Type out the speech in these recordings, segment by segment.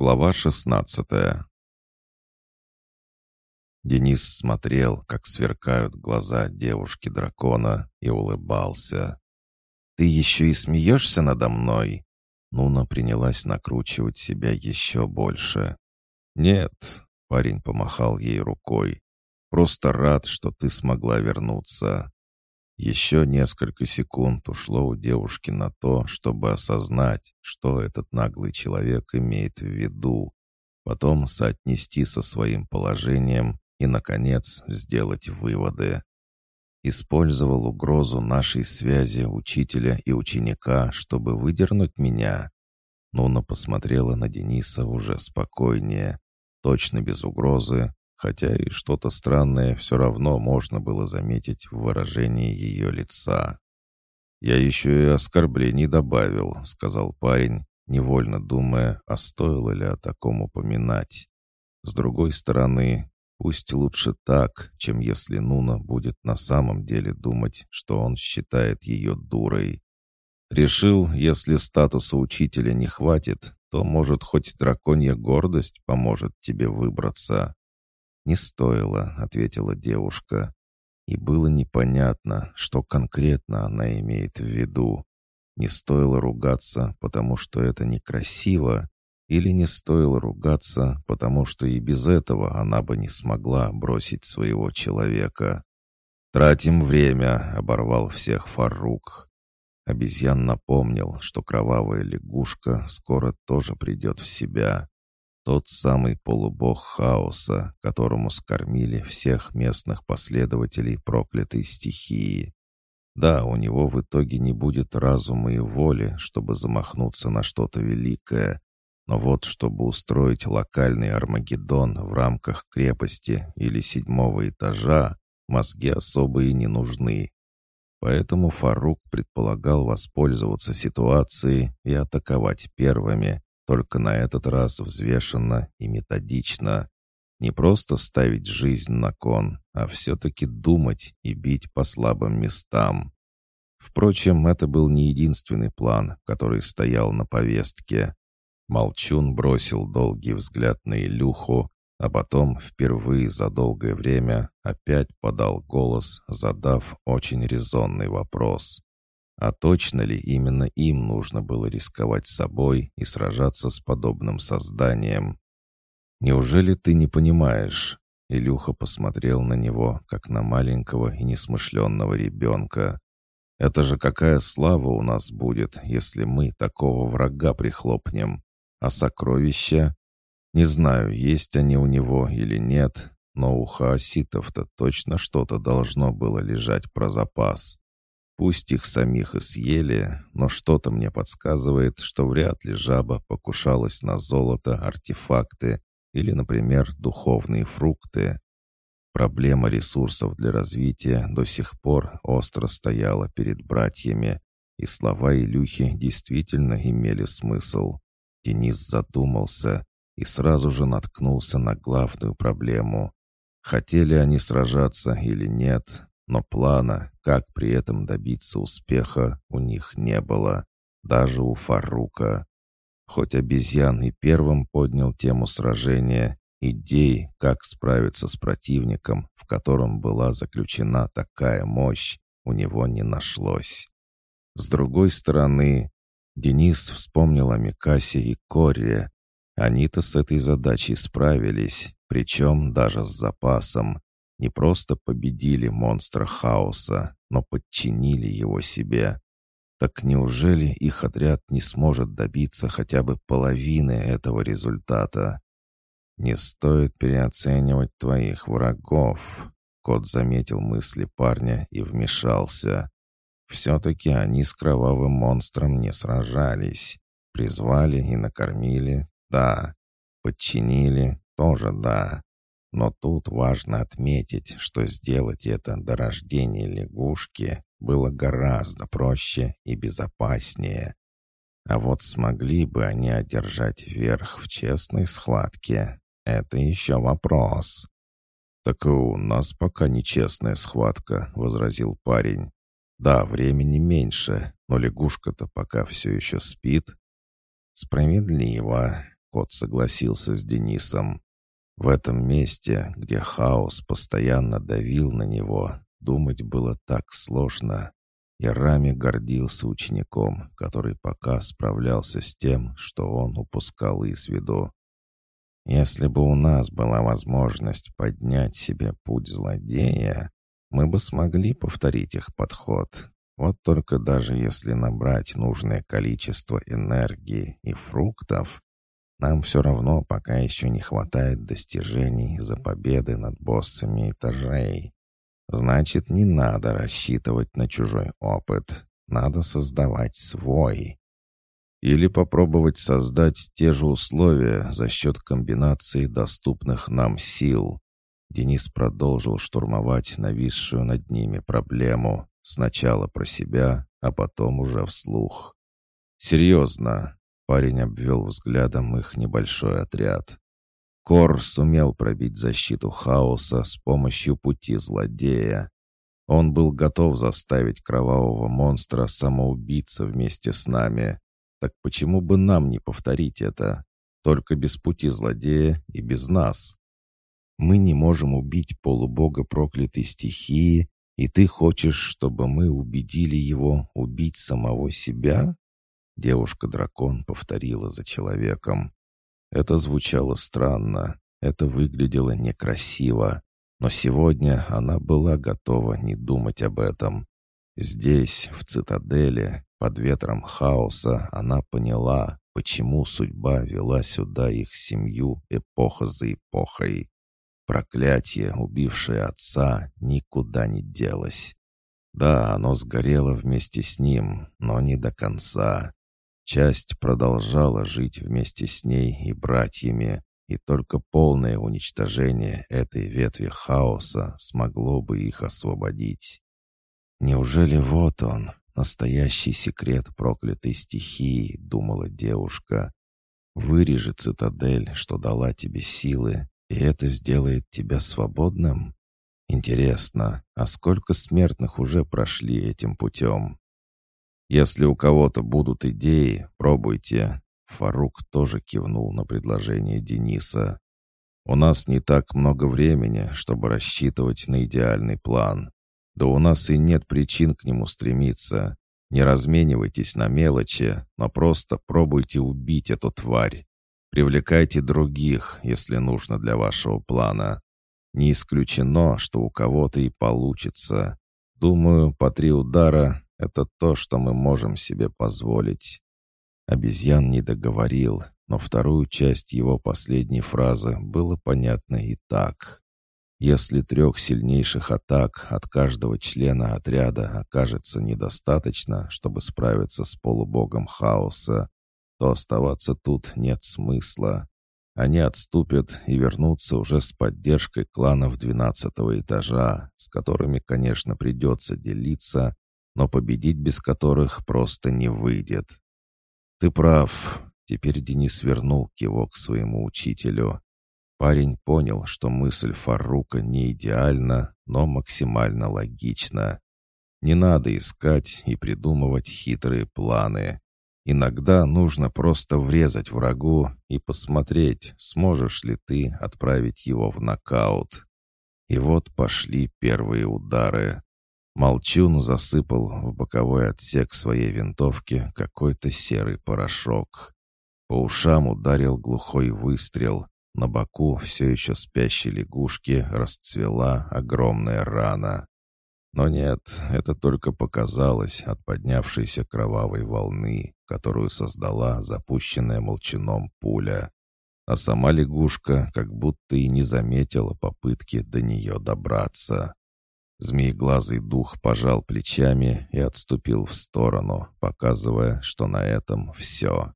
Глава шестнадцатая Денис смотрел, как сверкают глаза девушки-дракона, и улыбался. «Ты еще и смеешься надо мной?» Нуна принялась накручивать себя еще больше. «Нет», — парень помахал ей рукой, — «просто рад, что ты смогла вернуться». Еще несколько секунд ушло у девушки на то, чтобы осознать, что этот наглый человек имеет в виду, потом соотнести со своим положением и, наконец, сделать выводы. Использовал угрозу нашей связи учителя и ученика, чтобы выдернуть меня. Нуна посмотрела на Дениса уже спокойнее, точно без угрозы, хотя и что-то странное все равно можно было заметить в выражении ее лица. «Я еще и оскорблений добавил», — сказал парень, невольно думая, а стоило ли о таком упоминать. С другой стороны, пусть лучше так, чем если Нуна будет на самом деле думать, что он считает ее дурой. Решил, если статуса учителя не хватит, то, может, хоть драконья гордость поможет тебе выбраться. «Не стоило», — ответила девушка. И было непонятно, что конкретно она имеет в виду. Не стоило ругаться, потому что это некрасиво, или не стоило ругаться, потому что и без этого она бы не смогла бросить своего человека. «Тратим время», — оборвал всех Фарук. Обезьян напомнил, что кровавая лягушка скоро тоже придет в себя. Тот самый полубог хаоса, которому скормили всех местных последователей проклятой стихии. Да, у него в итоге не будет разума и воли, чтобы замахнуться на что-то великое, но вот чтобы устроить локальный Армагеддон в рамках крепости или седьмого этажа, мозги особо и не нужны. Поэтому Фарук предполагал воспользоваться ситуацией и атаковать первыми, только на этот раз взвешенно и методично. Не просто ставить жизнь на кон, а все-таки думать и бить по слабым местам. Впрочем, это был не единственный план, который стоял на повестке. Молчун бросил долгий взгляд на Илюху, а потом впервые за долгое время опять подал голос, задав очень резонный вопрос. А точно ли именно им нужно было рисковать собой и сражаться с подобным созданием? «Неужели ты не понимаешь?» Илюха посмотрел на него, как на маленького и несмышленного ребенка. «Это же какая слава у нас будет, если мы такого врага прихлопнем. А сокровища? Не знаю, есть они у него или нет, но у хаоситов-то точно что-то должно было лежать про запас. Пусть их самих и съели, но что-то мне подсказывает, что вряд ли жаба покушалась на золото, артефакты или, например, духовные фрукты. Проблема ресурсов для развития до сих пор остро стояла перед братьями, и слова Илюхи действительно имели смысл. Денис задумался и сразу же наткнулся на главную проблему. Хотели они сражаться или нет, но плана, как при этом добиться успеха, у них не было. Даже у Фарука. Хоть обезьян и первым поднял тему сражения, идей, как справиться с противником, в котором была заключена такая мощь, у него не нашлось. С другой стороны, Денис вспомнил о Микасе и Коре. Они-то с этой задачей справились, причем даже с запасом не просто победили монстра хаоса, но подчинили его себе. Так неужели их отряд не сможет добиться хотя бы половины этого результата? «Не стоит переоценивать твоих врагов», — кот заметил мысли парня и вмешался. «Все-таки они с кровавым монстром не сражались. Призвали и накормили, да. Подчинили, тоже да. Но тут важно отметить, что сделать это до рождения лягушки было гораздо проще и безопаснее. А вот смогли бы они одержать верх в честной схватке? Это еще вопрос. «Так и у нас пока нечестная схватка», — возразил парень. «Да, времени меньше, но лягушка-то пока все еще спит». «Справедливо. кот согласился с Денисом. В этом месте, где хаос постоянно давил на него, думать было так сложно. И Рами гордился учеником, который пока справлялся с тем, что он упускал из виду. Если бы у нас была возможность поднять себе путь злодея, мы бы смогли повторить их подход. Вот только даже если набрать нужное количество энергии и фруктов, нам все равно пока еще не хватает достижений за победы над боссами этажей. Значит, не надо рассчитывать на чужой опыт. Надо создавать свой. Или попробовать создать те же условия за счет комбинации доступных нам сил. Денис продолжил штурмовать нависшую над ними проблему. Сначала про себя, а потом уже вслух. «Серьезно», — парень обвел взглядом их небольшой отряд. Кор сумел пробить защиту хаоса с помощью пути злодея. Он был готов заставить кровавого монстра самоубиться вместе с нами. Так почему бы нам не повторить это? Только без пути злодея и без нас. Мы не можем убить полубога проклятой стихии, и ты хочешь, чтобы мы убедили его убить самого себя?» Девушка-дракон повторила за человеком. Это звучало странно, это выглядело некрасиво, но сегодня она была готова не думать об этом. Здесь, в цитадели, под ветром хаоса, она поняла, почему судьба вела сюда их семью эпоха за эпохой. Проклятие, убившее отца, никуда не делось. Да, оно сгорело вместе с ним, но не до конца. Часть продолжала жить вместе с ней и братьями, и только полное уничтожение этой ветви хаоса смогло бы их освободить. «Неужели вот он, настоящий секрет проклятой стихии?» — думала девушка. «Вырежи цитадель, что дала тебе силы, и это сделает тебя свободным? Интересно, а сколько смертных уже прошли этим путем?» «Если у кого-то будут идеи, пробуйте». Фарук тоже кивнул на предложение Дениса. «У нас не так много времени, чтобы рассчитывать на идеальный план. Да у нас и нет причин к нему стремиться. Не разменивайтесь на мелочи, но просто пробуйте убить эту тварь. Привлекайте других, если нужно для вашего плана. Не исключено, что у кого-то и получится. Думаю, по три удара это то, что мы можем себе позволить». Обезьян не договорил, но вторую часть его последней фразы было понятно и так. Если трех сильнейших атак от каждого члена отряда окажется недостаточно, чтобы справиться с полубогом хаоса, то оставаться тут нет смысла. Они отступят и вернутся уже с поддержкой кланов двенадцатого этажа, с которыми, конечно, придется делиться, но победить без которых просто не выйдет. «Ты прав». Теперь Денис вернул кивок своему учителю. Парень понял, что мысль Фарука не идеальна, но максимально логична. Не надо искать и придумывать хитрые планы. Иногда нужно просто врезать врагу и посмотреть, сможешь ли ты отправить его в нокаут. И вот пошли первые удары. Молчун засыпал в боковой отсек своей винтовки какой-то серый порошок. По ушам ударил глухой выстрел. На боку все еще спящей лягушки расцвела огромная рана. Но нет, это только показалось от поднявшейся кровавой волны, которую создала запущенная молчаном пуля. А сама лягушка как будто и не заметила попытки до нее добраться. Змееглазый дух пожал плечами и отступил в сторону, показывая, что на этом все.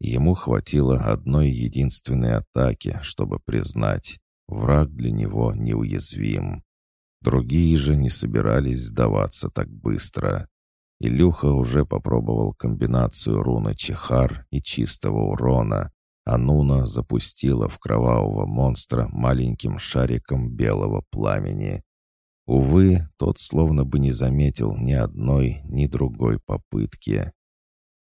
Ему хватило одной единственной атаки, чтобы признать, враг для него неуязвим. Другие же не собирались сдаваться так быстро. Илюха уже попробовал комбинацию руны Чехар и чистого урона, а Нуна запустила в кровавого монстра маленьким шариком белого пламени. Увы, тот словно бы не заметил ни одной, ни другой попытки.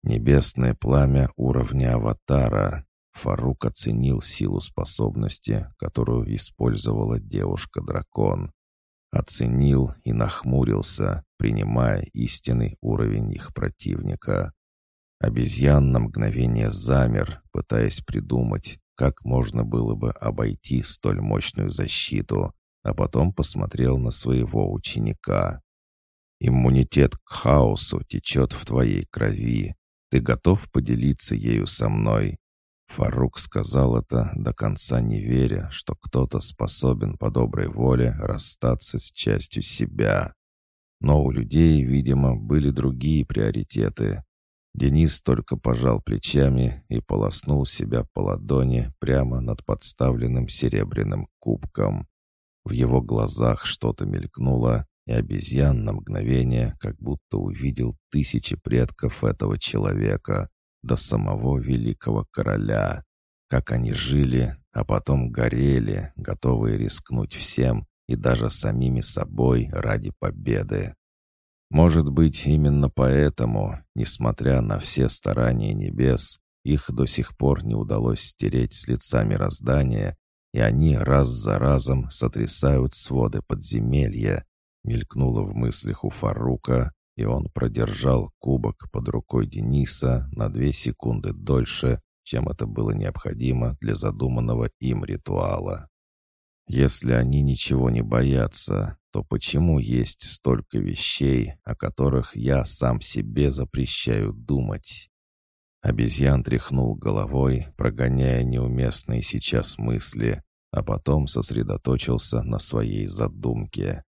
Небесное пламя уровня аватара. Фарук оценил силу способности, которую использовала девушка-дракон. Оценил и нахмурился, принимая истинный уровень их противника. Обезьян на мгновение замер, пытаясь придумать, как можно было бы обойти столь мощную защиту, а потом посмотрел на своего ученика. «Иммунитет к хаосу течет в твоей крови. Ты готов поделиться ею со мной?» Фарук сказал это, до конца не веря, что кто-то способен по доброй воле расстаться с частью себя. Но у людей, видимо, были другие приоритеты. Денис только пожал плечами и полоснул себя по ладони прямо над подставленным серебряным кубком. В его глазах что-то мелькнуло, и обезьян на мгновение как будто увидел тысячи предков этого человека, до самого великого короля. Как они жили, а потом горели, готовые рискнуть всем и даже самими собой ради победы. Может быть, именно поэтому, несмотря на все старания небес, их до сих пор не удалось стереть с лица мироздания, и они раз за разом сотрясают своды подземелья, мелькнуло в мыслях у Фарука, и он продержал кубок под рукой Дениса на две секунды дольше, чем это было необходимо для задуманного им ритуала. Если они ничего не боятся, то почему есть столько вещей, о которых я сам себе запрещаю думать? Обезьян тряхнул головой, прогоняя неуместные сейчас мысли, а потом сосредоточился на своей задумке.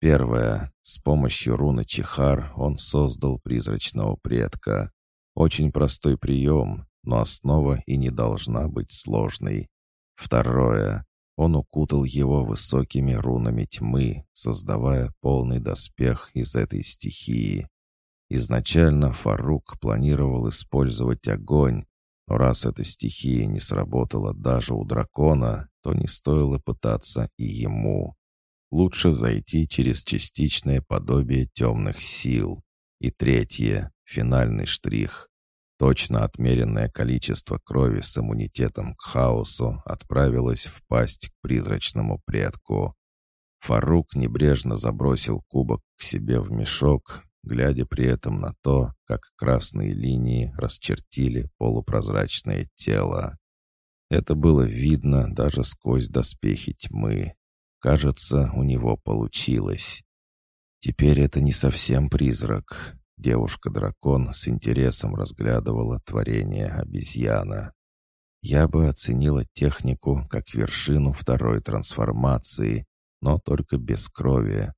Первое. С помощью руны Чихар он создал призрачного предка. Очень простой прием, но основа и не должна быть сложной. Второе. Он укутал его высокими рунами тьмы, создавая полный доспех из этой стихии. Изначально Фарук планировал использовать огонь, но раз эта стихия не сработала даже у дракона, то не стоило пытаться и ему лучше зайти через частичное подобие темных сил. И третье, финальный штрих. Точно отмеренное количество крови с иммунитетом к хаосу отправилось в пасть к призрачному предку. Фарук небрежно забросил кубок к себе в мешок, глядя при этом на то, как красные линии расчертили полупрозрачное тело. Это было видно даже сквозь доспехи тьмы. Кажется, у него получилось. Теперь это не совсем призрак. Девушка-дракон с интересом разглядывала творение обезьяна. Я бы оценила технику как вершину второй трансформации, но только без крови.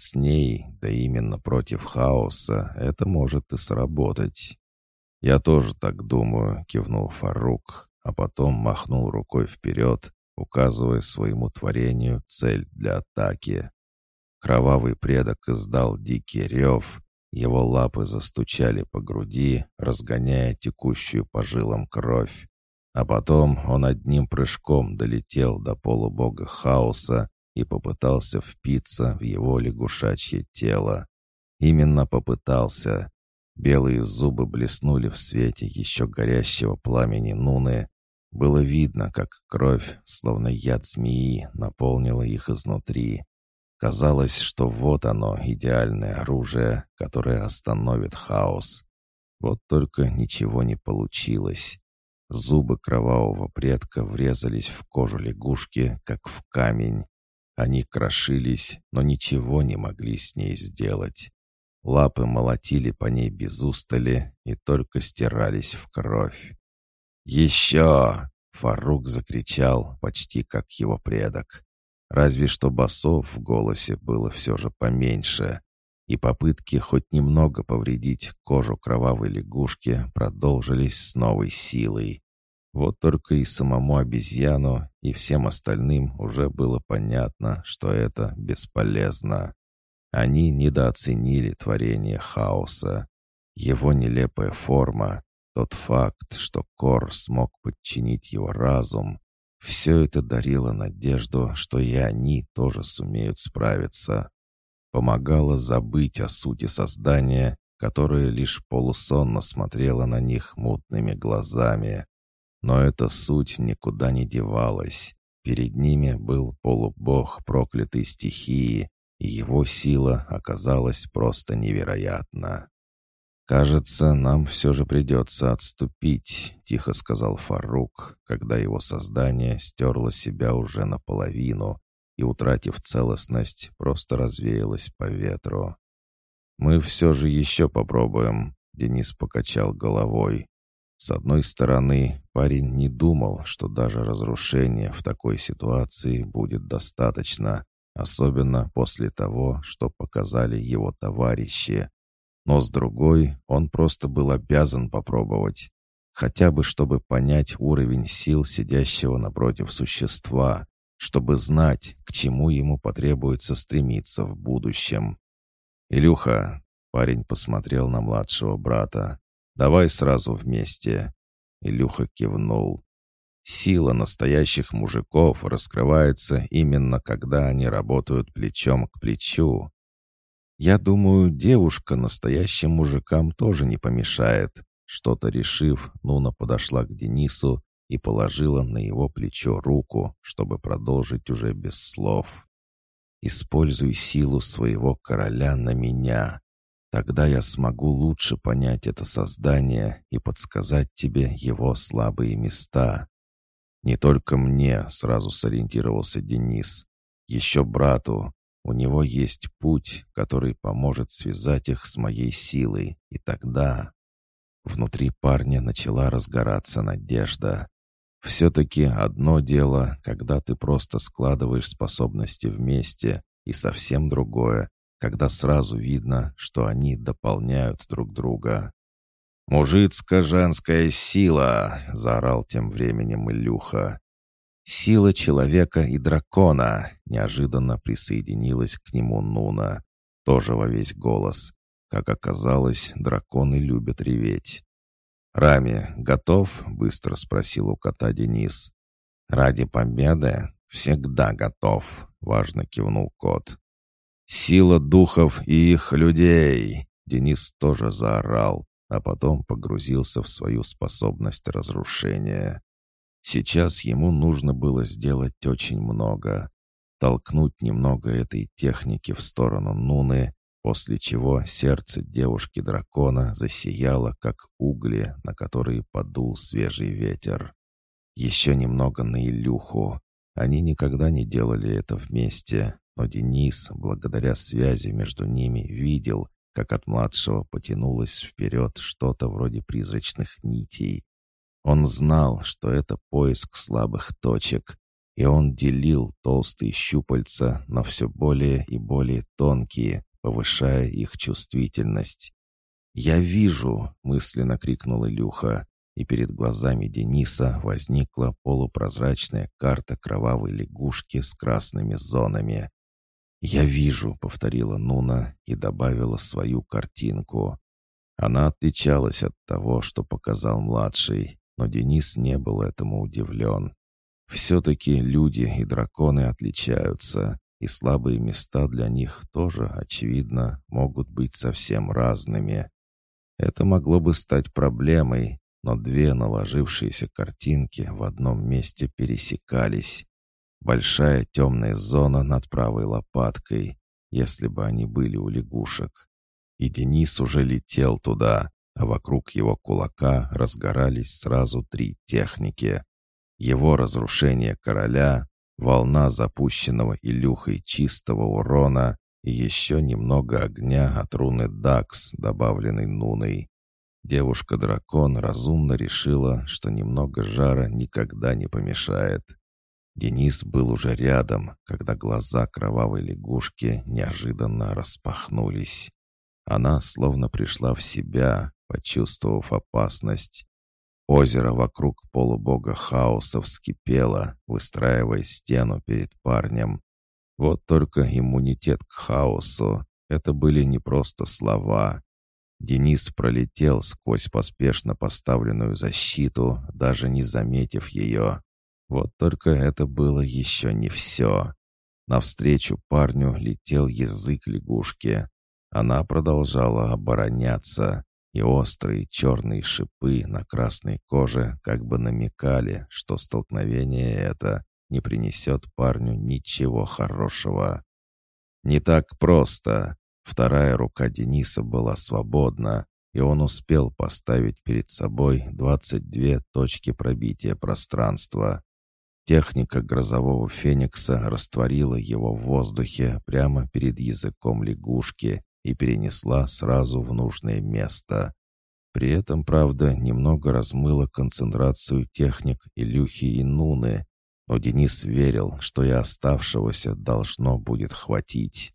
С ней, да именно против хаоса, это может и сработать. «Я тоже так думаю», — кивнул Фарук, а потом махнул рукой вперед, указывая своему творению цель для атаки. Кровавый предок издал дикий рев, его лапы застучали по груди, разгоняя текущую по жилам кровь. А потом он одним прыжком долетел до полубога хаоса и попытался впиться в его лягушачье тело. Именно попытался. Белые зубы блеснули в свете еще горящего пламени Нуны, было видно, как кровь, словно яд змеи, наполнила их изнутри. Казалось, что вот оно, идеальное оружие, которое остановит хаос. Вот только ничего не получилось. Зубы кровавого предка врезались в кожу лягушки, как в камень. Они крошились, но ничего не могли с ней сделать. Лапы молотили по ней без устали и только стирались в кровь. «Еще!» — Фарук закричал, почти как его предок. Разве что басов в голосе было все же поменьше, и попытки хоть немного повредить кожу кровавой лягушки продолжились с новой силой. Вот только и самому обезьяну, и всем остальным уже было понятно, что это бесполезно. Они недооценили творение хаоса. Его нелепая форма, тот факт, что Кор смог подчинить его разум, все это дарило надежду, что и они тоже сумеют справиться. Помогало забыть о сути создания, которое лишь полусонно смотрело на них мутными глазами. Но эта суть никуда не девалась. Перед ними был полубог проклятой стихии, и его сила оказалась просто невероятна. «Кажется, нам все же придется отступить», — тихо сказал Фарук, когда его создание стерло себя уже наполовину и, утратив целостность, просто развеялось по ветру. «Мы все же еще попробуем», — Денис покачал головой. С одной стороны, парень не думал, что даже разрушение в такой ситуации будет достаточно, особенно после того, что показали его товарищи. Но с другой, он просто был обязан попробовать. Хотя бы, чтобы понять уровень сил сидящего напротив существа, чтобы знать, к чему ему потребуется стремиться в будущем. «Илюха», — парень посмотрел на младшего брата, — «давай сразу вместе». Илюха кивнул. Сила настоящих мужиков раскрывается именно когда они работают плечом к плечу. Я думаю, девушка настоящим мужикам тоже не помешает. Что-то решив, Нуна подошла к Денису и положила на его плечо руку, чтобы продолжить уже без слов. «Используй силу своего короля на меня. Тогда я смогу лучше понять это создание и подсказать тебе его слабые места». «Не только мне», — сразу сориентировался Денис. «Еще брату, у него есть путь, который поможет связать их с моей силой, и тогда... Внутри парня начала разгораться надежда. Все-таки одно дело, когда ты просто складываешь способности вместе, и совсем другое, когда сразу видно, что они дополняют друг друга. «Мужицко-женская сила!» — заорал тем временем Илюха. Сила человека и дракона неожиданно присоединилась к нему Нуна, тоже во весь голос. Как оказалось, драконы любят реветь. «Рами, готов?» — быстро спросил у кота Денис. «Ради победы всегда готов», — важно кивнул кот. «Сила духов и их людей!» Денис тоже заорал, а потом погрузился в свою способность разрушения. Сейчас ему нужно было сделать очень много. Толкнуть немного этой техники в сторону Нуны, после чего сердце девушки-дракона засияло, как угли, на которые подул свежий ветер. Еще немного на Илюху. Они никогда не делали это вместе, но Денис, благодаря связи между ними, видел, как от младшего потянулось вперед что-то вроде призрачных нитей, он знал, что это поиск слабых точек, и он делил толстые щупальца на все более и более тонкие, повышая их чувствительность. «Я вижу!» — мысленно крикнул Илюха, и перед глазами Дениса возникла полупрозрачная карта кровавой лягушки с красными зонами. «Я вижу», — повторила Нуна и добавила свою картинку. Она отличалась от того, что показал младший, но Денис не был этому удивлен. Все-таки люди и драконы отличаются, и слабые места для них тоже, очевидно, могут быть совсем разными. Это могло бы стать проблемой, но две наложившиеся картинки в одном месте пересекались. Большая темная зона над правой лопаткой, если бы они были у лягушек. И Денис уже летел туда, а вокруг его кулака разгорались сразу три техники. Его разрушение короля, волна запущенного Илюхой чистого урона и еще немного огня от руны Дакс, добавленной Нуной. Девушка-дракон разумно решила, что немного жара никогда не помешает. Денис был уже рядом, когда глаза кровавой лягушки неожиданно распахнулись. Она словно пришла в себя, почувствовав опасность. Озеро вокруг полубога хаоса вскипело, выстраивая стену перед парнем. Вот только иммунитет к хаосу — это были не просто слова. Денис пролетел сквозь поспешно поставленную защиту, даже не заметив ее. Вот только это было еще не все. Навстречу парню летел язык лягушки. Она продолжала обороняться. и острые черные шипы на красной коже как бы намекали, что столкновение это не принесет парню ничего хорошего. Не так просто. Вторая рука Дениса была свободна, и он успел поставить перед собой 22 точки пробития пространства. Техника грозового феникса растворила его в воздухе прямо перед языком лягушки и перенесла сразу в нужное место. При этом, правда, немного размыла концентрацию техник Илюхи и Нуны, но Денис верил, что и оставшегося должно будет хватить.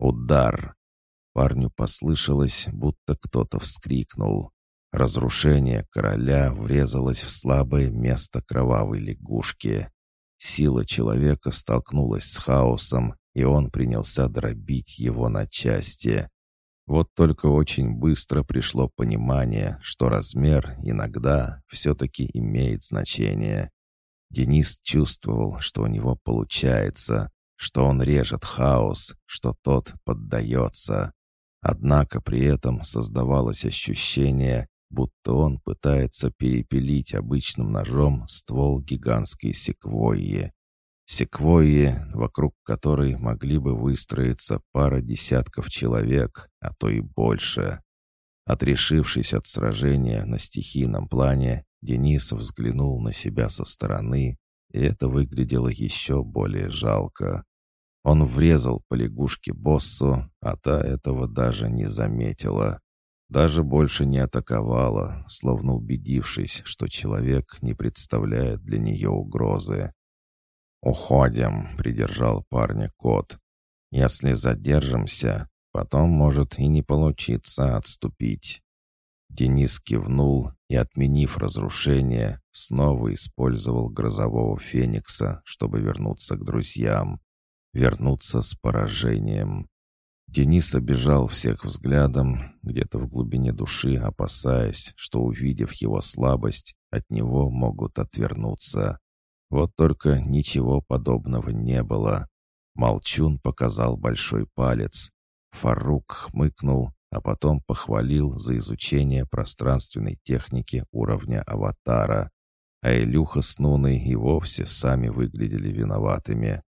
Удар! Парню послышалось, будто кто-то вскрикнул. Разрушение короля врезалось в слабое место кровавой лягушки. Сила человека столкнулась с хаосом, и он принялся дробить его на части. Вот только очень быстро пришло понимание, что размер иногда все-таки имеет значение. Денис чувствовал, что у него получается, что он режет хаос, что тот поддается. Однако при этом создавалось ощущение, будто он пытается перепилить обычным ножом ствол гигантской секвойи. Секвойи, вокруг которой могли бы выстроиться пара десятков человек, а то и больше. Отрешившись от сражения на стихийном плане, Денис взглянул на себя со стороны, и это выглядело еще более жалко. Он врезал по лягушке боссу, а та этого даже не заметила. Даже больше не атаковала, словно убедившись, что человек не представляет для нее угрозы. «Уходим», — придержал парня кот. «Если задержимся, потом может и не получиться отступить». Денис кивнул и, отменив разрушение, снова использовал грозового феникса, чтобы вернуться к друзьям вернуться с поражением. Денис обижал всех взглядом, где-то в глубине души опасаясь, что, увидев его слабость, от него могут отвернуться. Вот только ничего подобного не было. Молчун показал большой палец. Фарук хмыкнул, а потом похвалил за изучение пространственной техники уровня аватара. А Илюха с Нуной и вовсе сами выглядели виноватыми.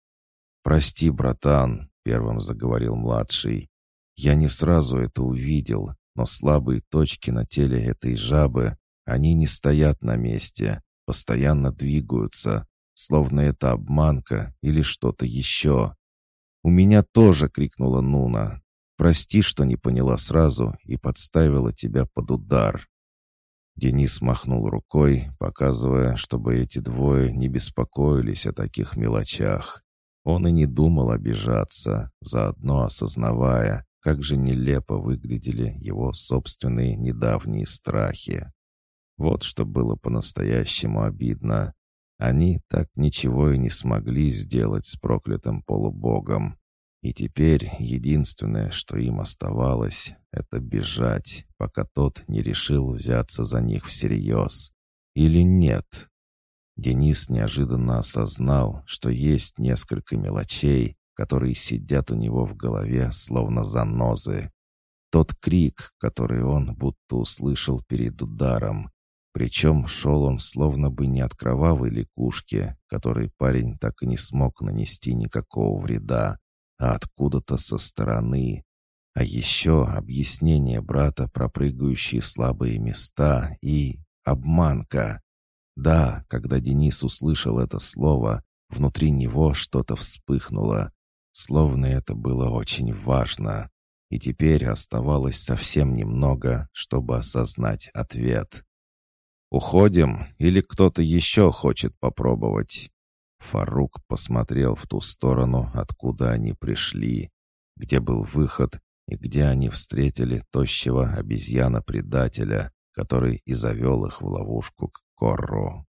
«Прости, братан», — первым заговорил младший. «Я не сразу это увидел, но слабые точки на теле этой жабы, они не стоят на месте, постоянно двигаются, словно это обманка или что-то еще». «У меня тоже!» — крикнула Нуна. «Прости, что не поняла сразу и подставила тебя под удар». Денис махнул рукой, показывая, чтобы эти двое не беспокоились о таких мелочах. Он и не думал обижаться, заодно осознавая, как же нелепо выглядели его собственные недавние страхи. Вот что было по-настоящему обидно. Они так ничего и не смогли сделать с проклятым полубогом. И теперь единственное, что им оставалось, это бежать, пока тот не решил взяться за них всерьез. Или нет? Денис неожиданно осознал, что есть несколько мелочей, которые сидят у него в голове, словно занозы. Тот крик, который он будто услышал перед ударом. Причем шел он словно бы не от кровавой лягушки, которой парень так и не смог нанести никакого вреда, а откуда-то со стороны. А еще объяснение брата про прыгающие слабые места и обманка. Да, когда Денис услышал это слово, внутри него что-то вспыхнуло, словно это было очень важно. И теперь оставалось совсем немного, чтобы осознать ответ. «Уходим или кто-то еще хочет попробовать?» Фарук посмотрел в ту сторону, откуда они пришли, где был выход и где они встретили тощего обезьяна-предателя, который и завел их в ловушку к corro.